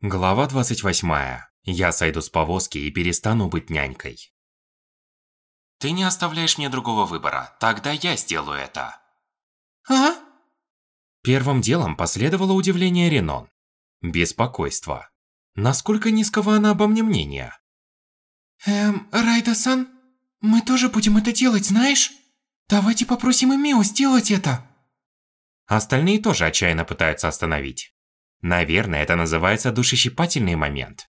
Глава 28. Я сойду с повозки и перестану быть нянькой. Ты не оставляешь мне другого выбора, тогда я сделаю это. А? Первым делом последовало удивление Ренон. Беспокойство. Насколько низкого она обо мне мнения? Эм, Райда-сан, мы тоже будем это делать, знаешь? Давайте попросим и Мио сделать это. Остальные тоже отчаянно пытаются остановить. Наверное, это называется душещипательный момент.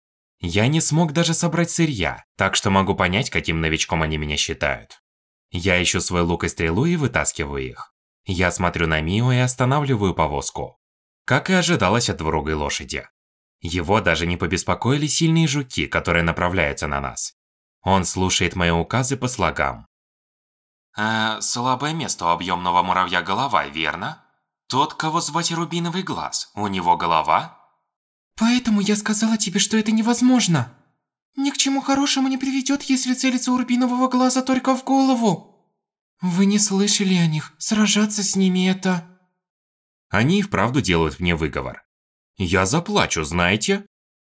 Я не смог даже собрать сырья, так что могу понять, каким новичком они меня считают. Я ищу свой лук и стрелу и вытаскиваю их. Я смотрю на Мио и останавливаю повозку. Как и ожидалось от двурогой лошади. Его даже не побеспокоили сильные жуки, которые направляются на нас. Он слушает мои указы по слогам. Э, слабое место у объемного муравья голова, верно? Тот, кого звать Рубиновый глаз, у него голова? Поэтому я сказала тебе, что это невозможно. Ни к чему хорошему не приведет, если целиться у Рубинового глаза только в голову. Вы не слышали о них, сражаться с ними это... Они и вправду делают мне выговор. Я заплачу, знаете?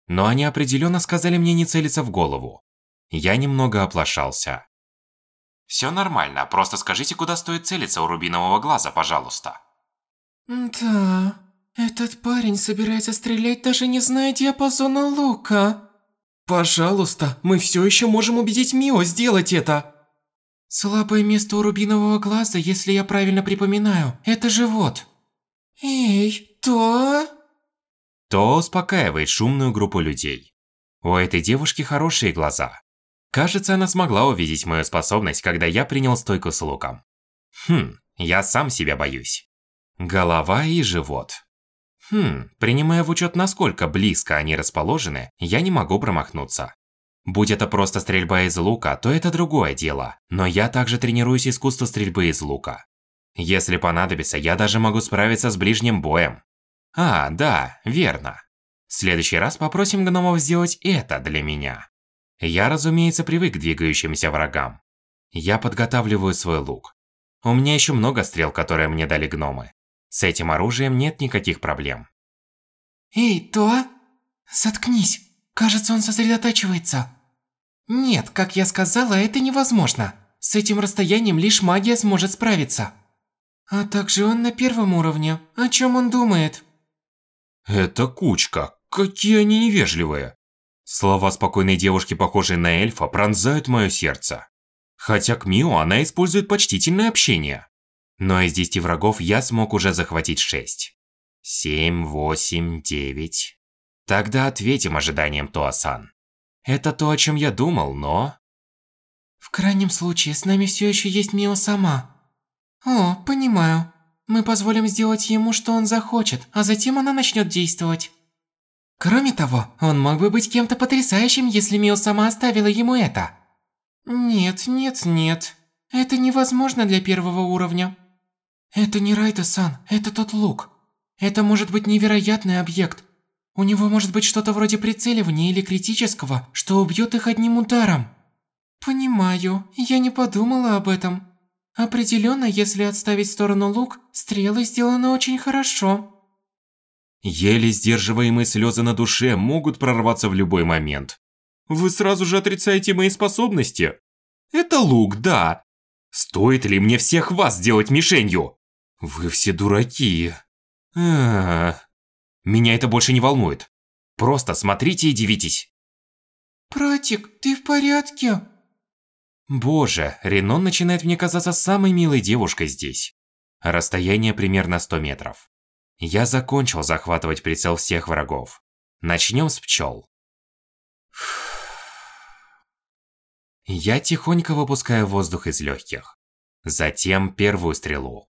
Но они определенно сказали мне не целиться в голову. Я немного оплошался. Все нормально, просто скажите, куда стоит целиться у рубинового глаза, пожалуйста. Да, этот парень собирается стрелять, даже не зная диапазона лука. Пожалуйста, мы все еще можем убедить Мио сделать это. Слабое место у рубинового глаза, если я правильно припоминаю, это живот. Эй, то... То успокаивает шумную группу людей. У этой девушки хорошие глаза. Кажется, она смогла увидеть мою способность, когда я принял стойку с луком. Хм, я сам себя боюсь. Голова и живот. Хм, принимая в учет, насколько близко они расположены, я не могу промахнуться. Будь это просто стрельба из лука, то это другое дело, но я также тренируюсь искусству стрельбы из лука. Если понадобится, я даже могу справиться с ближним боем. А, да, верно. В следующий раз попросим гномов сделать это для меня. Я, разумеется, привык к двигающимся врагам. Я подготавливаю свой лук. У меня еще много стрел, которые мне дали гномы. С этим оружием нет никаких проблем. Эй, то? Заткнись. Кажется, он сосредотачивается. Нет, как я сказала, это невозможно. С этим расстоянием лишь магия сможет справиться. А также он на первом уровне. О чем он думает? Это кучка. Какие они невежливые. Слова спокойной девушки, похожей на эльфа, пронзают мое сердце. Хотя к Мио она использует почтительное общение. Но из 10 врагов я смог уже захватить 6. 7, 8, 9. Тогда ответим ожиданиям Туасан. Это то, о чем я думал, но... В крайнем случае, с нами все еще есть Мио сама. О, понимаю. Мы позволим сделать ему, что он захочет, а затем она начнет действовать. Кроме того, он мог бы быть кем-то потрясающим, если Мио сама оставила ему это. Нет, нет, нет. Это невозможно для первого уровня. Это не Райта-сан, это тот лук. Это может быть невероятный объект. У него может быть что-то вроде прицеливания или критического, что убьет их одним ударом. Понимаю, я не подумала об этом. Определенно, если отставить в сторону лук, стрелы сделаны очень хорошо. Еле сдерживаемые слезы на душе могут прорваться в любой момент. Вы сразу же отрицаете мои способности? Это лук, да. Стоит ли мне всех вас сделать мишенью? Вы все дураки. А -а -а. Меня это больше не волнует. Просто смотрите и дивитесь. Братик, ты в порядке? Боже, Ренон начинает мне казаться самой милой девушкой здесь. Расстояние примерно 100 метров. Я закончил захватывать прицел всех врагов. Начнем с пчел. Я тихонько выпускаю воздух из легких. Затем первую стрелу.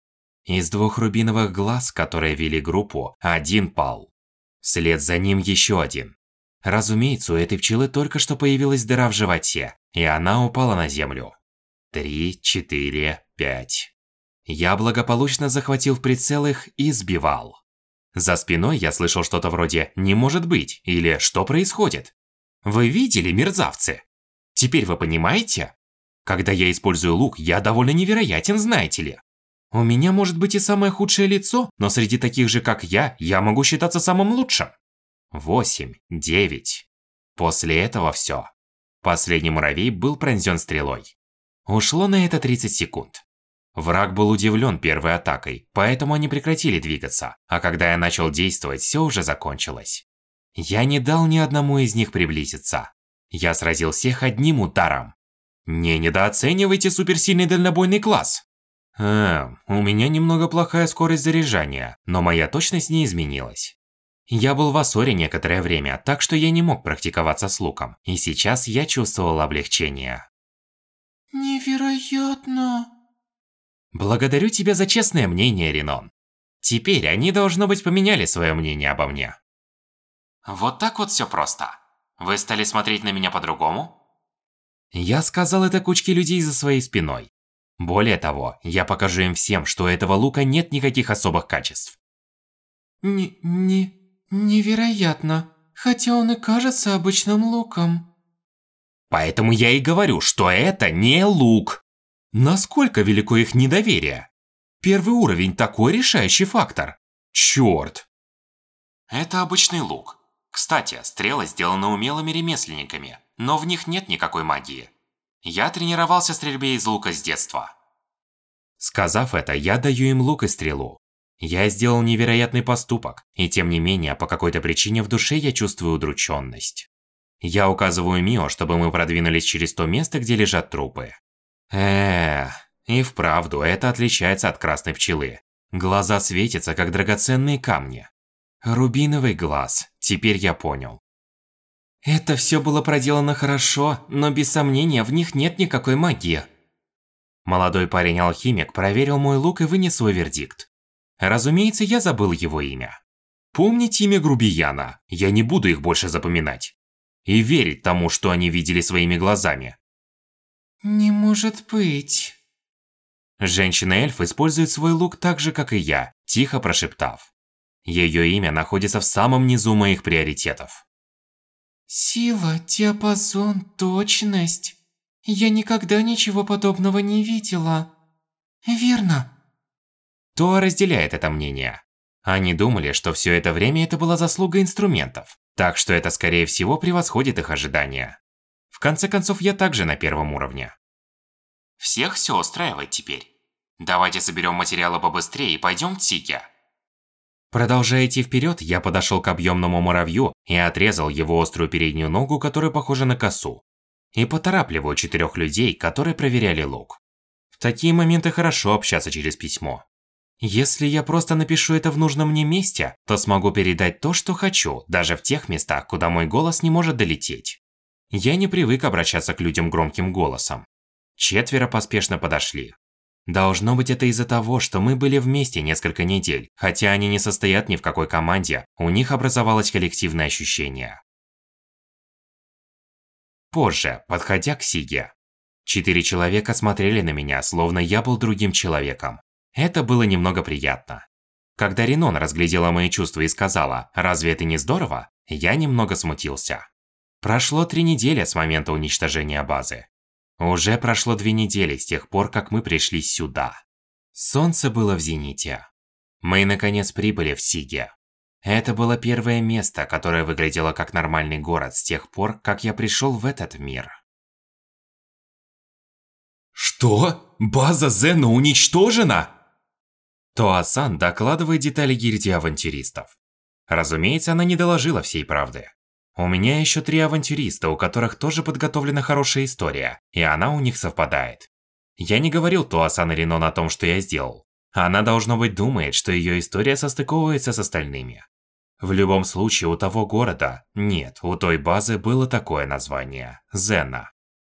Из двух рубиновых глаз, которые вели группу, один пал. Вслед за ним еще один. Разумеется, у этой пчелы только что появилась дыра в животе, и она упала на землю. Три, четыре, пять. Я благополучно захватил в прицел их и сбивал. За спиной я слышал что-то вроде «не может быть» или «что происходит?». Вы видели, мерзавцы? Теперь вы понимаете? Когда я использую лук, я довольно невероятен, знаете ли. У меня может быть и самое худшее лицо, но среди таких же, как я, я могу считаться самым лучшим. восемь, девять. После этого все. Последний муравей был пронзен стрелой. Ушло на это 30 секунд. Враг был удивлен первой атакой, поэтому они прекратили двигаться, а когда я начал действовать, все уже закончилось. Я не дал ни одному из них приблизиться. Я сразил всех одним ударом. Не недооценивайте суперсильный дальнобойный класс. Эм, у меня немного плохая скорость заряжания, но моя точность не изменилась. Я был в Ассоре некоторое время, так что я не мог практиковаться с луком, и сейчас я чувствовал облегчение. Невероятно. Благодарю тебя за честное мнение, Ренон. Теперь они, должно быть, поменяли свое мнение обо мне. Вот так вот все просто. Вы стали смотреть на меня по-другому? Я сказал это кучке людей за своей спиной. Более того, я покажу им всем, что у этого лука нет никаких особых качеств. Не... не... невероятно. Хотя он и кажется обычным луком. Поэтому я и говорю, что это не лук. Насколько велико их недоверие? Первый уровень такой решающий фактор. Чёрт. Это обычный лук. Кстати, стрелы сделаны умелыми ремесленниками, но в них нет никакой магии. Я тренировался стрельбе из лука с детства. Сказав это, я даю им лук и стрелу. Я сделал невероятный поступок, и тем не менее, по какой-то причине в душе я чувствую удрученность. Я указываю Мио, чтобы мы продвинулись через то место, где лежат трупы. Эх, и вправду, это отличается от красной пчелы. Глаза светятся, как драгоценные камни. Рубиновый глаз, теперь я понял. Это все было проделано хорошо, но без сомнения в них нет никакой магии. Молодой парень-алхимик проверил мой лук и вынес свой вердикт. Разумеется, я забыл его имя. Помните имя грубияна, я не буду их больше запоминать. И верить тому, что они видели своими глазами. Не может быть. Женщина-эльф использует свой лук так же, как и я, тихо прошептав. Ее имя находится в самом низу моих приоритетов. Сила, диапазон, точность. Я никогда ничего подобного не видела. Верно. Тоа разделяет это мнение. Они думали, что все это время это была заслуга инструментов, так что это скорее всего превосходит их ожидания. В конце концов, я также на первом уровне. Всех все устраивает теперь. Давайте соберем материалы побыстрее и пойдем к Тике. Продолжая идти вперед, я подошел к объемному муравью и отрезал его острую переднюю ногу, которая похожа на косу. И поторапливаю четырех людей, которые проверяли лук. В такие моменты хорошо общаться через письмо. Если я просто напишу это в нужном мне месте, то смогу передать то, что хочу, даже в тех местах, куда мой голос не может долететь. Я не привык обращаться к людям громким голосом. Четверо поспешно подошли. Должно быть это из-за того, что мы были вместе несколько недель, хотя они не состоят ни в какой команде, у них образовалось коллективное ощущение. Позже, подходя к Сиге, четыре человека смотрели на меня, словно я был другим человеком. Это было немного приятно. Когда Ренон разглядела мои чувства и сказала «Разве это не здорово?», я немного смутился. Прошло три недели с момента уничтожения базы. Уже прошло две недели с тех пор, как мы пришли сюда. Солнце было в зените. Мы наконец прибыли в Сиге. Это было первое место, которое выглядело как нормальный город с тех пор, как я пришел в этот мир. Что? База Зена уничтожена? Тоасан докладывает детали гильдии авантюристов. Разумеется, она не доложила всей правды. У меня еще три авантюриста, у которых тоже подготовлена хорошая история, и она у них совпадает. Я не говорил Туасан Ренон о том, что я сделал. Она, должно быть, думает, что ее история состыковывается с остальными. В любом случае, у того города, нет, у той базы было такое название – Зена.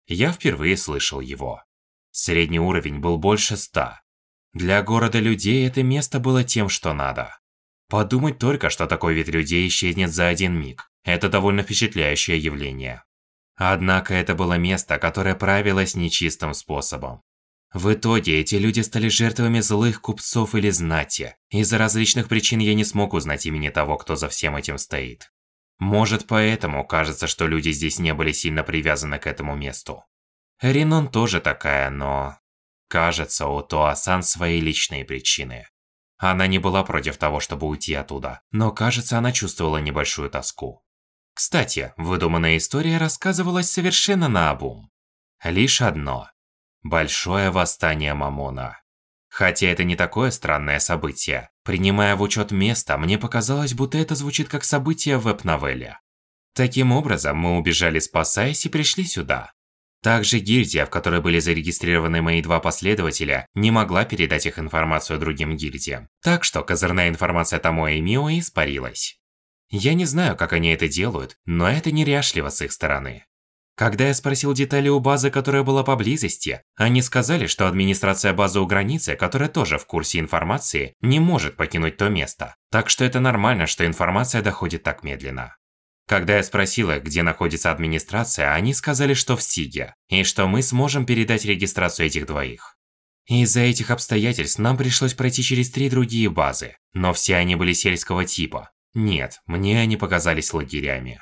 Я впервые слышал его. Средний уровень был больше ста. Для города людей это место было тем, что надо. Подумать только, что такой вид людей исчезнет за один миг. Это довольно впечатляющее явление. Однако это было место, которое правилось нечистым способом. В итоге эти люди стали жертвами злых купцов или знати. Из-за различных причин я не смог узнать имени того, кто за всем этим стоит. Может, поэтому кажется, что люди здесь не были сильно привязаны к этому месту. Ринон тоже такая, но... Кажется, у Туасан свои личные причины. Она не была против того, чтобы уйти оттуда, но кажется, она чувствовала небольшую тоску. Кстати, выдуманная история рассказывалась совершенно наобум. Лишь одно. Большое восстание Мамона. Хотя это не такое странное событие. Принимая в учет место, мне показалось, будто это звучит как событие в веб-новелле. Таким образом, мы убежали спасаясь и пришли сюда. Также гильдия, в которой были зарегистрированы мои два последователя, не могла передать их информацию другим гильдиям. Так что козырная информация Томоэ и Мио испарилась. Я не знаю, как они это делают, но это неряшливо с их стороны. Когда я спросил детали у базы, которая была поблизости, они сказали, что администрация базы у границы, которая тоже в курсе информации, не может покинуть то место. Так что это нормально, что информация доходит так медленно. Когда я спросила, где находится администрация, они сказали, что в Сиге, и что мы сможем передать регистрацию этих двоих. Из-за этих обстоятельств нам пришлось пройти через три другие базы, но все они были сельского типа. Нет, мне они показались лагерями.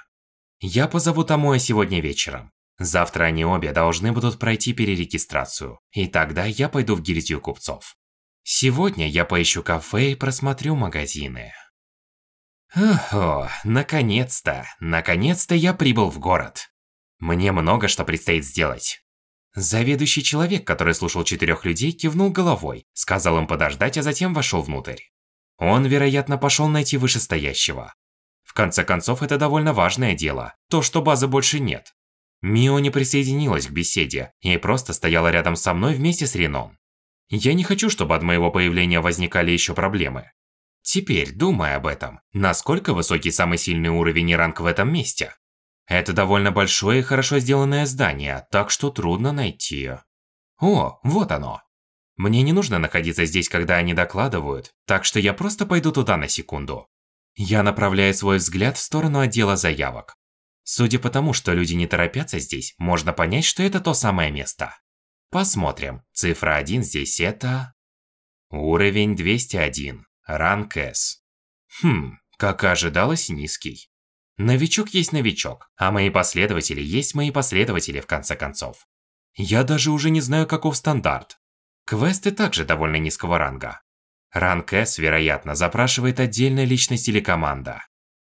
Я позову Томоя сегодня вечером. Завтра они обе должны будут пройти перерегистрацию, и тогда я пойду в гильдию купцов. Сегодня я поищу кафе и просмотрю магазины. Ого, наконец-то, наконец-то я прибыл в город. Мне много что предстоит сделать. Заведующий человек, который слушал четырех людей, кивнул головой, сказал им подождать, а затем вошел внутрь. Он, вероятно, пошел найти вышестоящего. В конце концов, это довольно важное дело, то, что базы больше нет. Мио не присоединилась к беседе и просто стояла рядом со мной вместе с Ренон. Я не хочу, чтобы от моего появления возникали еще проблемы. Теперь, думая об этом, насколько высокий самый сильный уровень и ранг в этом месте? Это довольно большое и хорошо сделанное здание, так что трудно найти. О, вот оно. Мне не нужно находиться здесь, когда они докладывают, так что я просто пойду туда на секунду. Я направляю свой взгляд в сторону отдела заявок. Судя по тому, что люди не торопятся здесь, можно понять, что это то самое место. Посмотрим. Цифра 1 здесь это... Уровень 201. Ранг С. Хм, как и ожидалось, низкий. Новичок есть новичок, а мои последователи есть мои последователи в конце концов. Я даже уже не знаю, каков стандарт. Квесты также довольно низкого ранга. Ранг С, вероятно, запрашивает отдельная личность или команда.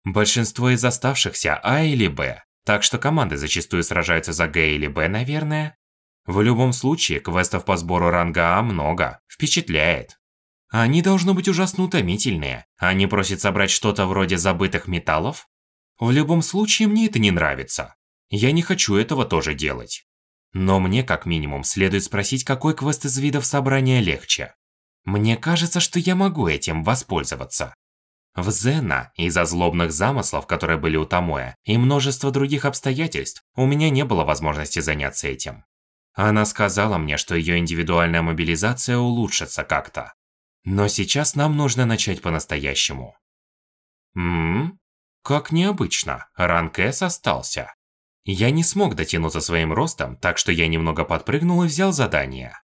Большинство из оставшихся А или Б, так что команды зачастую сражаются за Г или Б, наверное. В любом случае, квестов по сбору ранга А много, впечатляет. Они должны быть ужасно утомительные. Они просят собрать что-то вроде забытых металлов. В любом случае, мне это не нравится. Я не хочу этого тоже делать. Но мне, как минимум, следует спросить, какой квест из видов собрания легче. Мне кажется, что я могу этим воспользоваться. В Зена, из-за злобных замыслов, которые были у Томоя, и множества других обстоятельств, у меня не было возможности заняться этим. Она сказала мне, что ее индивидуальная мобилизация улучшится как-то. Но сейчас нам нужно начать по-настоящему. Ммм, как необычно, ранг С остался. Я не смог дотянуться своим ростом, так что я немного подпрыгнул и взял задание.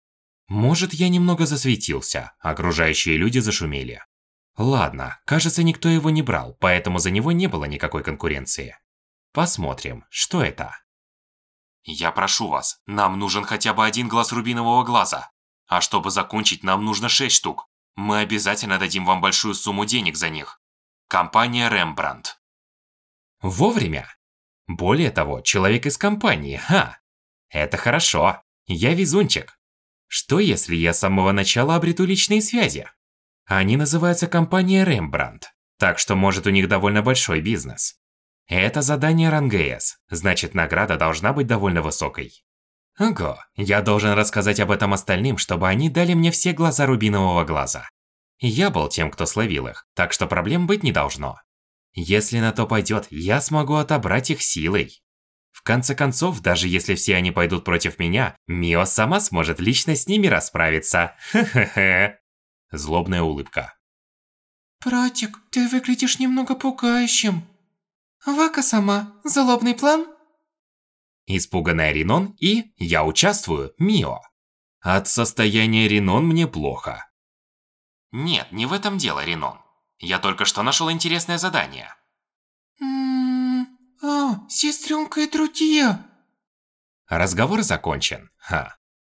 Может, я немного засветился, окружающие люди зашумели. Ладно, кажется, никто его не брал, поэтому за него не было никакой конкуренции. Посмотрим, что это. Я прошу вас, нам нужен хотя бы один глаз рубинового глаза. А чтобы закончить, нам нужно шесть штук. Мы обязательно дадим вам большую сумму денег за них. Компания Рембрандт. Вовремя. Более того, человек из компании, ха. Это хорошо. Я везунчик. Что если я с самого начала обрету личные связи? Они называются компания Рембрандт, так что может у них довольно большой бизнес. Это задание РанГС, значит награда должна быть довольно высокой. Ого, я должен рассказать об этом остальным, чтобы они дали мне все глаза рубинового глаза. Я был тем, кто словил их, так что проблем быть не должно. Если на то пойдет, я смогу отобрать их силой. В конце концов, даже если все они пойдут против меня, Мио сама сможет лично с ними расправиться. Хе-хе-хе. Злобная улыбка. Братик, ты выглядишь немного пугающим. Вака сама, злобный план? Испуганная Ринон и «Я участвую, Мио». От состояния Ринон мне плохо. Нет, не в этом дело, Ринон. Я только что нашел интересное задание. Ммм... А, сестренка и друзья. Разговор закончен. Ха.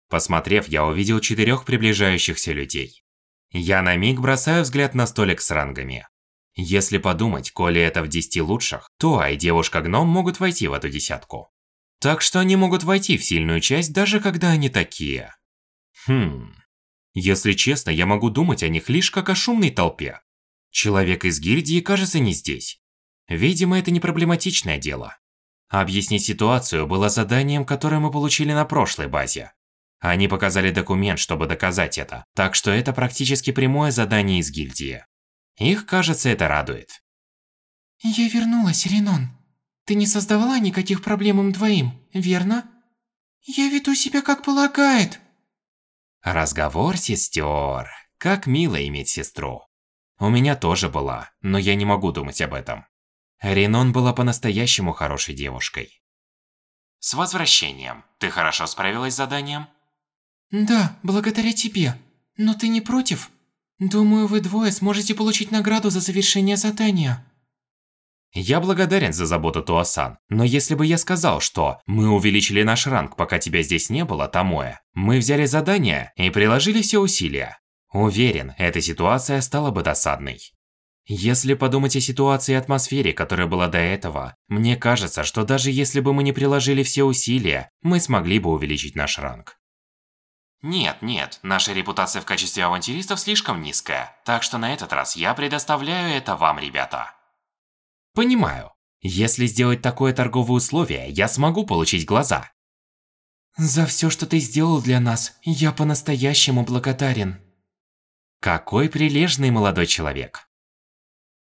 Посмотрев, я увидел четырех приближающихся людей. Я на миг бросаю взгляд на столик с рангами. Если подумать, коли это в 10 лучших, то Ай и девушка-гном могут войти в эту десятку. Так что они могут войти в сильную часть, даже когда они такие. Хм... Если честно, я могу думать о них лишь как о шумной толпе. Человек из гильдии, кажется, не здесь. Видимо, это не проблематичное дело. Объяснить ситуацию было заданием, которое мы получили на прошлой базе. Они показали документ, чтобы доказать это, так что это практически прямое задание из гильдии. Их, кажется, это радует. Я вернулась, Ренон. Ты не создавала никаких проблем им двоим, верно? Я веду себя как полагает. Разговор сестер. Как мило иметь сестру. У меня тоже была, но я не могу думать об этом. Ренон была по-настоящему хорошей девушкой. С возвращением. Ты хорошо справилась с заданием? Да, благодаря тебе. Но ты не против? Думаю, вы двое сможете получить награду за завершение задания. Я благодарен за заботу Туасан, но если бы я сказал, что мы увеличили наш ранг, пока тебя здесь не было, Тамоэ, мы взяли задание и приложили все усилия. Уверен, эта ситуация стала бы досадной. Если подумать о ситуации и атмосфере, которая была до этого, мне кажется, что даже если бы мы не приложили все усилия, мы смогли бы увеличить наш ранг. Нет, нет, наша репутация в качестве авантюристов слишком низкая, так что на этот раз я предоставляю это вам, ребята. Понимаю. Если сделать такое торговое условие, я смогу получить глаза. За все, что ты сделал для нас, я по-настоящему благодарен. Какой прилежный молодой человек.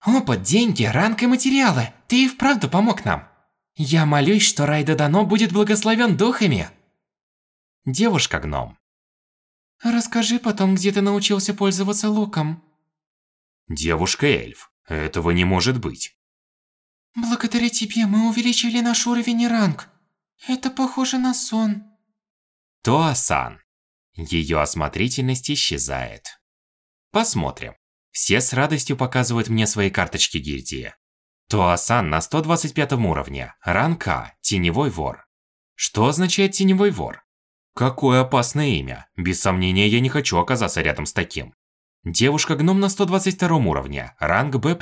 Опыт, деньги, ранг и материалы. Ты и вправду помог нам. Я молюсь, что Райда Дано будет благословен духами. Девушка-гном. Расскажи потом, где ты научился пользоваться луком. Девушка-эльф. Этого не может быть. Благодаря тебе мы увеличили наш уровень и ранг. Это похоже на сон. Тоасан. Ее осмотрительность исчезает. Посмотрим. Все с радостью показывают мне свои карточки гильдии. Тоасан на 125 уровне, ранг А, теневой вор. Что означает теневой вор? Какое опасное имя. Без сомнения, я не хочу оказаться рядом с таким. Девушка-гном на 122 уровне, ранг Б+,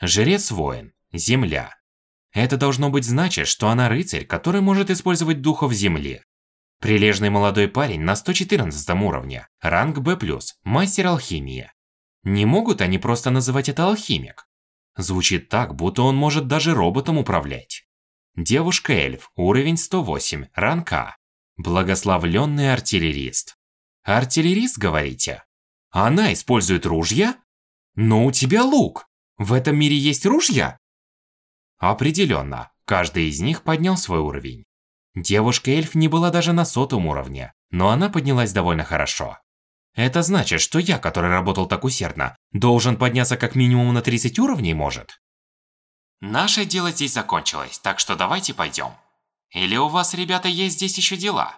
жрец-воин, Земля. Это должно быть значит, что она рыцарь, который может использовать духов Земли. Прилежный молодой парень на 114 уровне, ранг Б+, мастер алхимии. Не могут они просто называть это алхимик? Звучит так, будто он может даже роботом управлять. Девушка-эльф, уровень 108, ранг А. Благословленный артиллерист. Артиллерист, говорите? Она использует ружья? Но у тебя лук. В этом мире есть ружья? Определенно, каждый из них поднял свой уровень. Девушка-эльф не была даже на сотом уровне, но она поднялась довольно хорошо. Это значит, что я, который работал так усердно, должен подняться как минимум на 30 уровней, может? Наше дело здесь закончилось, так что давайте пойдем. Или у вас, ребята, есть здесь еще дела?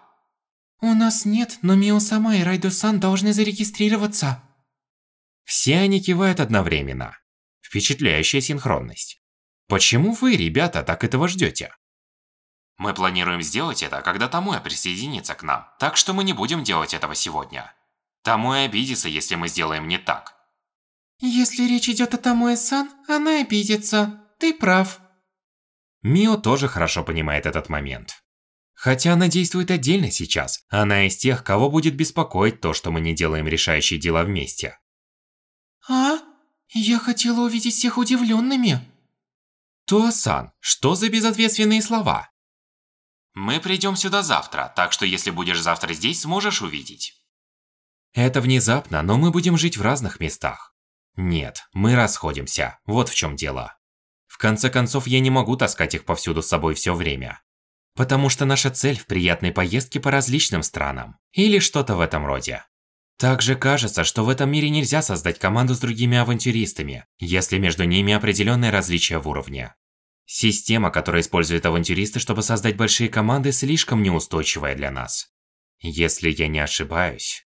У нас нет, но Мио сама и Райду-сан должны зарегистрироваться. Все они кивают одновременно. Впечатляющая синхронность. Почему вы, ребята, так этого ждете? Мы планируем сделать это, когда Тамуя присоединится к нам, так что мы не будем делать этого сегодня. Тамуя обидится, если мы сделаем не так. Если речь идет о Тамуэ-сан, она обидится. Ты прав. Мио тоже хорошо понимает этот момент. Хотя она действует отдельно сейчас, она из тех, кого будет беспокоить то, что мы не делаем решающие дела вместе. А? Я хотела увидеть всех удивленными. Туасан, что за безответственные слова? Мы придем сюда завтра, так что если будешь завтра здесь, сможешь увидеть. Это внезапно, но мы будем жить в разных местах. Нет, мы расходимся, вот в чем дело. В конце концов, я не могу таскать их повсюду с собой все время. Потому что наша цель в приятной поездке по различным странам. Или что-то в этом роде. Также кажется, что в этом мире нельзя создать команду с другими авантюристами, если между ними определенные различия в уровне. Система, которую используют авантюристы, чтобы создать большие команды, слишком неустойчивая для нас. Если я не ошибаюсь...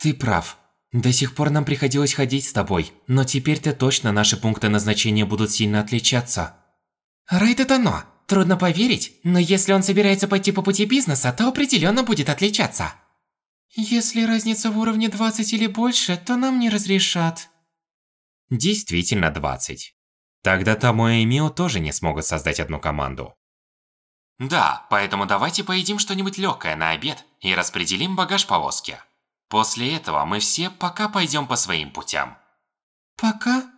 Ты прав. До сих пор нам приходилось ходить с тобой, но теперь-то точно наши пункты назначения будут сильно отличаться. Райда Дано. Трудно поверить, но если он собирается пойти по пути бизнеса, то определенно будет отличаться. Если разница в уровне 20 или больше, то нам не разрешат. Действительно 20. Тогда Тамо и Мио тоже не смогут создать одну команду. Да, поэтому давайте поедим что-нибудь легкое на обед и распределим багаж повозки. После этого мы все пока пойдем по своим путям. Пока?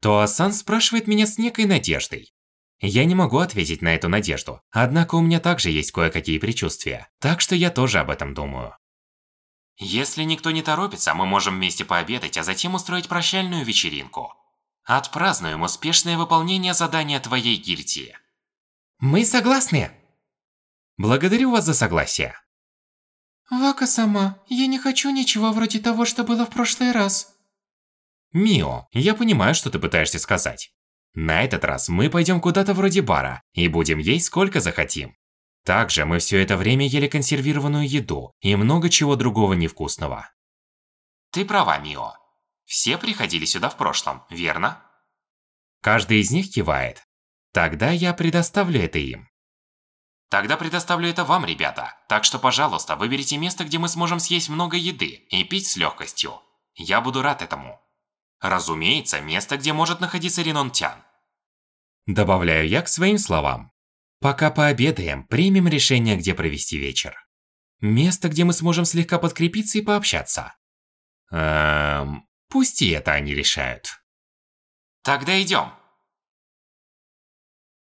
Тоасан спрашивает меня с некой надеждой. Я не могу ответить на эту надежду, однако у меня также есть кое-какие предчувствия, так что я тоже об этом думаю. Если никто не торопится, мы можем вместе пообедать, а затем устроить прощальную вечеринку. Отпразднуем успешное выполнение задания твоей гильдии. Мы согласны. Благодарю вас за согласие. Вака сама, я не хочу ничего вроде того, что было в прошлый раз. Мио, я понимаю, что ты пытаешься сказать. На этот раз мы пойдем куда-то вроде бара и будем есть сколько захотим. Также мы все это время ели консервированную еду и много чего другого невкусного. Ты права, Мио. Все приходили сюда в прошлом, верно? Каждый из них кивает. Тогда я предоставлю это им. Тогда предоставлю это вам, ребята. Так что, пожалуйста, выберите место, где мы сможем съесть много еды и пить с легкостью. Я буду рад этому. Разумеется, место, где может находиться Ренон Тян. Добавляю я к своим словам. Пока пообедаем, примем решение, где провести вечер. Место, где мы сможем слегка подкрепиться и пообщаться. Эм, пусть и это они решают. Тогда идем.